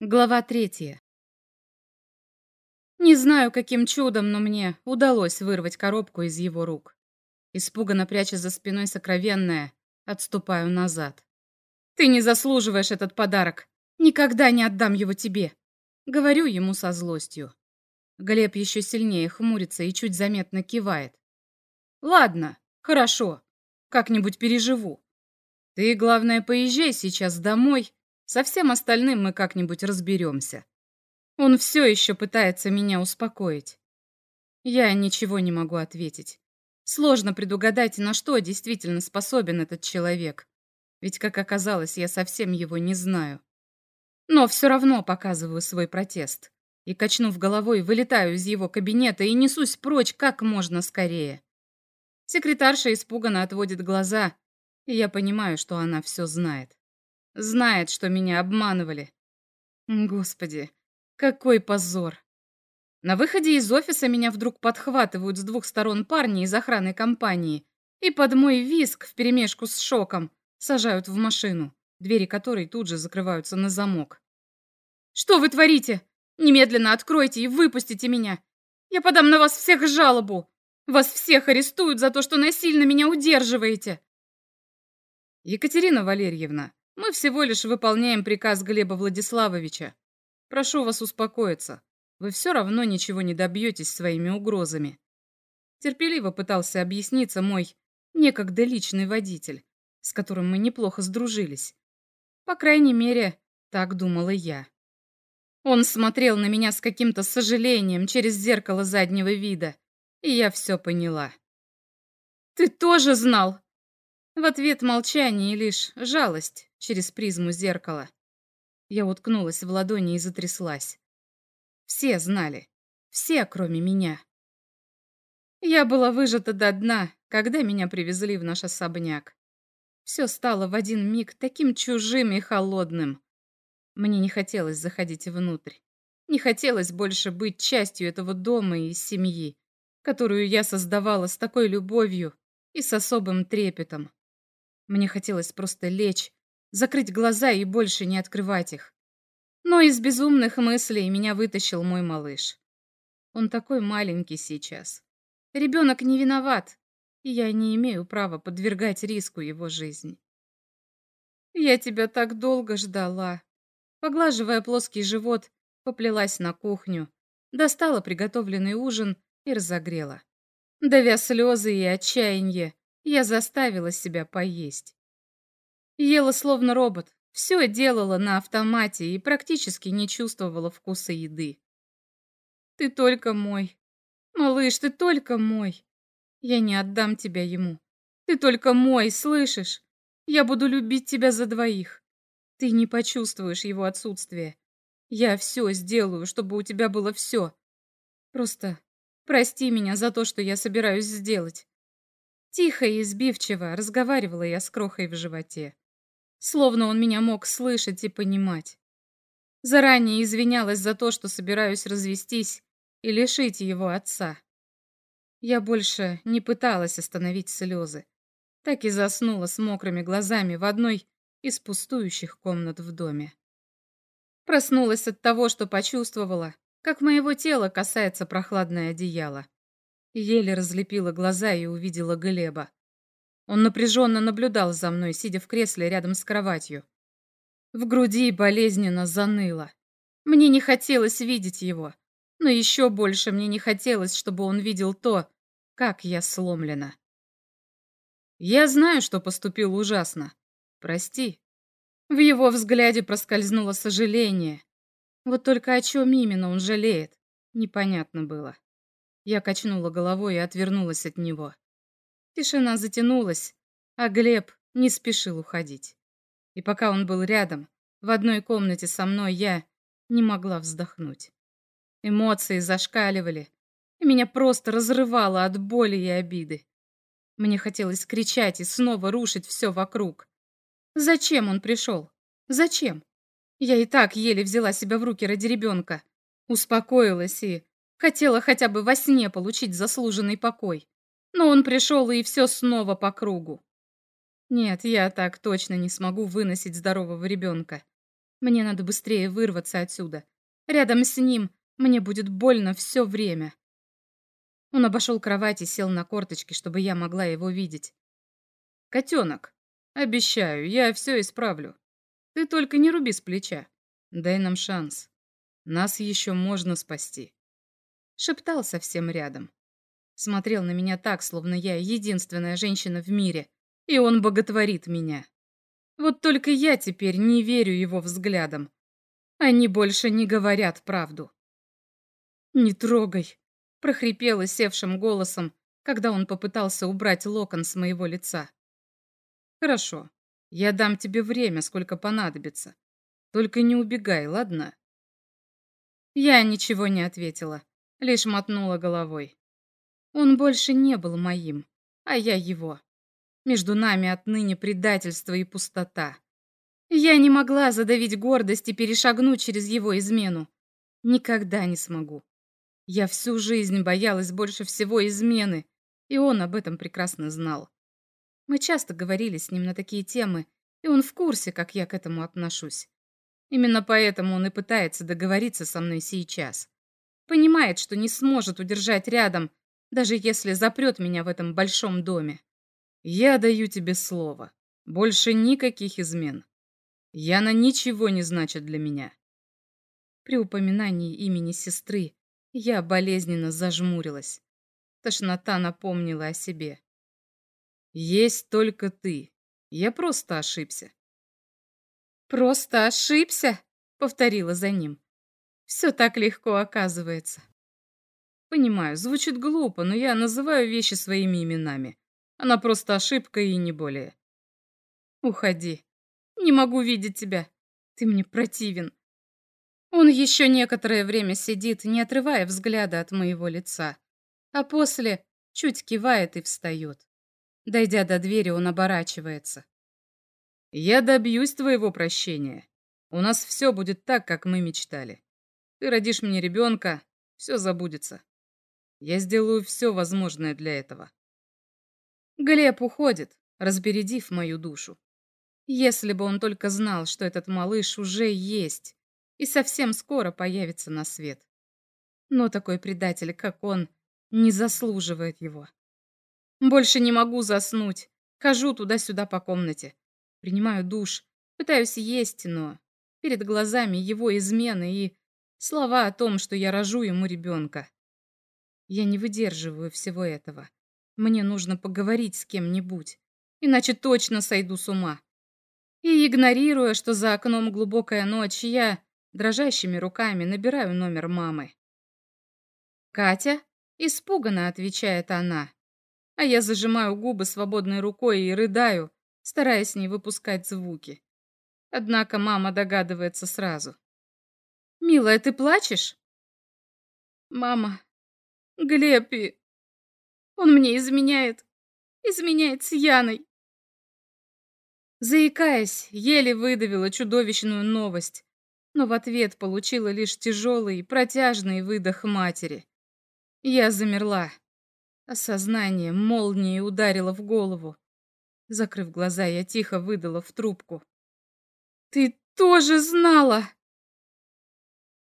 Глава третья. Не знаю, каким чудом, но мне удалось вырвать коробку из его рук. Испуганно пряча за спиной сокровенное, отступаю назад. «Ты не заслуживаешь этот подарок. Никогда не отдам его тебе!» Говорю ему со злостью. Глеб еще сильнее хмурится и чуть заметно кивает. «Ладно, хорошо. Как-нибудь переживу. Ты, главное, поезжай сейчас домой со всем остальным мы как-нибудь разберемся. Он все еще пытается меня успокоить. Я ничего не могу ответить. Сложно предугадать, на что действительно способен этот человек. Ведь, как оказалось, я совсем его не знаю. Но все равно показываю свой протест. И, качнув головой, вылетаю из его кабинета и несусь прочь как можно скорее. Секретарша испуганно отводит глаза, и я понимаю, что она все знает. Знает, что меня обманывали. Господи, какой позор. На выходе из офиса меня вдруг подхватывают с двух сторон парни из охраны компании и под мой визг вперемешку с шоком сажают в машину, двери которой тут же закрываются на замок. «Что вы творите? Немедленно откройте и выпустите меня! Я подам на вас всех жалобу! Вас всех арестуют за то, что насильно меня удерживаете!» «Екатерина Валерьевна, мы всего лишь выполняем приказ Глеба Владиславовича. Прошу вас успокоиться. Вы все равно ничего не добьетесь своими угрозами. Терпеливо пытался объясниться мой некогда личный водитель, с которым мы неплохо сдружились. По крайней мере, так думала я. Он смотрел на меня с каким-то сожалением через зеркало заднего вида, и я все поняла. «Ты тоже знал?» В ответ молчание и лишь жалость через призму зеркала. Я уткнулась в ладони и затряслась. Все знали. Все, кроме меня. Я была выжата до дна, когда меня привезли в наш особняк. Все стало в один миг таким чужим и холодным. Мне не хотелось заходить внутрь. Не хотелось больше быть частью этого дома и семьи, которую я создавала с такой любовью и с особым трепетом. Мне хотелось просто лечь закрыть глаза и больше не открывать их. Но из безумных мыслей меня вытащил мой малыш. Он такой маленький сейчас. Ребенок не виноват, и я не имею права подвергать риску его жизни. Я тебя так долго ждала. Поглаживая плоский живот, поплелась на кухню, достала приготовленный ужин и разогрела. Давя слезы и отчаяние, я заставила себя поесть. Ела словно робот, все делала на автомате и практически не чувствовала вкуса еды. Ты только мой. Малыш, ты только мой. Я не отдам тебя ему. Ты только мой, слышишь? Я буду любить тебя за двоих. Ты не почувствуешь его отсутствие. Я все сделаю, чтобы у тебя было все. Просто прости меня за то, что я собираюсь сделать. Тихо и избивчиво разговаривала я с крохой в животе словно он меня мог слышать и понимать. Заранее извинялась за то, что собираюсь развестись и лишить его отца. Я больше не пыталась остановить слезы. Так и заснула с мокрыми глазами в одной из пустующих комнат в доме. Проснулась от того, что почувствовала, как моего тела касается прохладное одеяло. Еле разлепила глаза и увидела Глеба. Он напряженно наблюдал за мной, сидя в кресле рядом с кроватью. В груди болезненно заныло. Мне не хотелось видеть его, но еще больше мне не хотелось, чтобы он видел то, как я сломлена. Я знаю, что поступил ужасно. Прости. В его взгляде проскользнуло сожаление. Вот только о чем именно он жалеет, непонятно было. Я качнула головой и отвернулась от него. Тишина затянулась, а Глеб не спешил уходить. И пока он был рядом, в одной комнате со мной, я не могла вздохнуть. Эмоции зашкаливали, и меня просто разрывало от боли и обиды. Мне хотелось кричать и снова рушить все вокруг. Зачем он пришел? Зачем? Я и так еле взяла себя в руки ради ребенка. Успокоилась и хотела хотя бы во сне получить заслуженный покой. Но он пришел, и все снова по кругу. Нет, я так точно не смогу выносить здорового ребенка. Мне надо быстрее вырваться отсюда. Рядом с ним мне будет больно все время. Он обошел кровать и сел на корточки, чтобы я могла его видеть. «Котенок, обещаю, я все исправлю. Ты только не руби с плеча. Дай нам шанс. Нас еще можно спасти». Шептал совсем рядом. Смотрел на меня так, словно я единственная женщина в мире, и он боготворит меня. Вот только я теперь не верю его взглядам. Они больше не говорят правду. «Не трогай», — прохрипела севшим голосом, когда он попытался убрать локон с моего лица. «Хорошо, я дам тебе время, сколько понадобится. Только не убегай, ладно?» Я ничего не ответила, лишь мотнула головой. Он больше не был моим, а я его. Между нами отныне предательство и пустота. Я не могла задавить гордость и перешагнуть через его измену. Никогда не смогу. Я всю жизнь боялась больше всего измены, и он об этом прекрасно знал. Мы часто говорили с ним на такие темы, и он в курсе, как я к этому отношусь. Именно поэтому он и пытается договориться со мной сейчас. Понимает, что не сможет удержать рядом, даже если запрет меня в этом большом доме. Я даю тебе слово. Больше никаких измен. Яна ничего не значит для меня. При упоминании имени сестры я болезненно зажмурилась. Тошнота напомнила о себе. Есть только ты. Я просто ошибся. Просто ошибся? Повторила за ним. Все так легко оказывается. Понимаю, звучит глупо, но я называю вещи своими именами. Она просто ошибка и не более. Уходи. Не могу видеть тебя. Ты мне противен. Он еще некоторое время сидит, не отрывая взгляда от моего лица, а после чуть кивает и встает. Дойдя до двери, он оборачивается. «Я добьюсь твоего прощения. У нас все будет так, как мы мечтали. Ты родишь мне ребенка, все забудется. Я сделаю все возможное для этого. Глеб уходит, разбередив мою душу. Если бы он только знал, что этот малыш уже есть и совсем скоро появится на свет. Но такой предатель, как он, не заслуживает его. Больше не могу заснуть. Хожу туда-сюда по комнате. Принимаю душ, пытаюсь есть, но перед глазами его измены и слова о том, что я рожу ему ребенка. Я не выдерживаю всего этого. Мне нужно поговорить с кем-нибудь, иначе точно сойду с ума. И игнорируя, что за окном глубокая ночь, я дрожащими руками набираю номер мамы. «Катя?» — испуганно отвечает она. А я зажимаю губы свободной рукой и рыдаю, стараясь не выпускать звуки. Однако мама догадывается сразу. «Милая, ты плачешь?» «Мама, Глеб он мне изменяет. Изменяет с Яной. Заикаясь, еле выдавила чудовищную новость, но в ответ получила лишь тяжелый, протяжный выдох матери. Я замерла. Осознание молнией ударило в голову. Закрыв глаза, я тихо выдала в трубку. «Ты тоже знала!»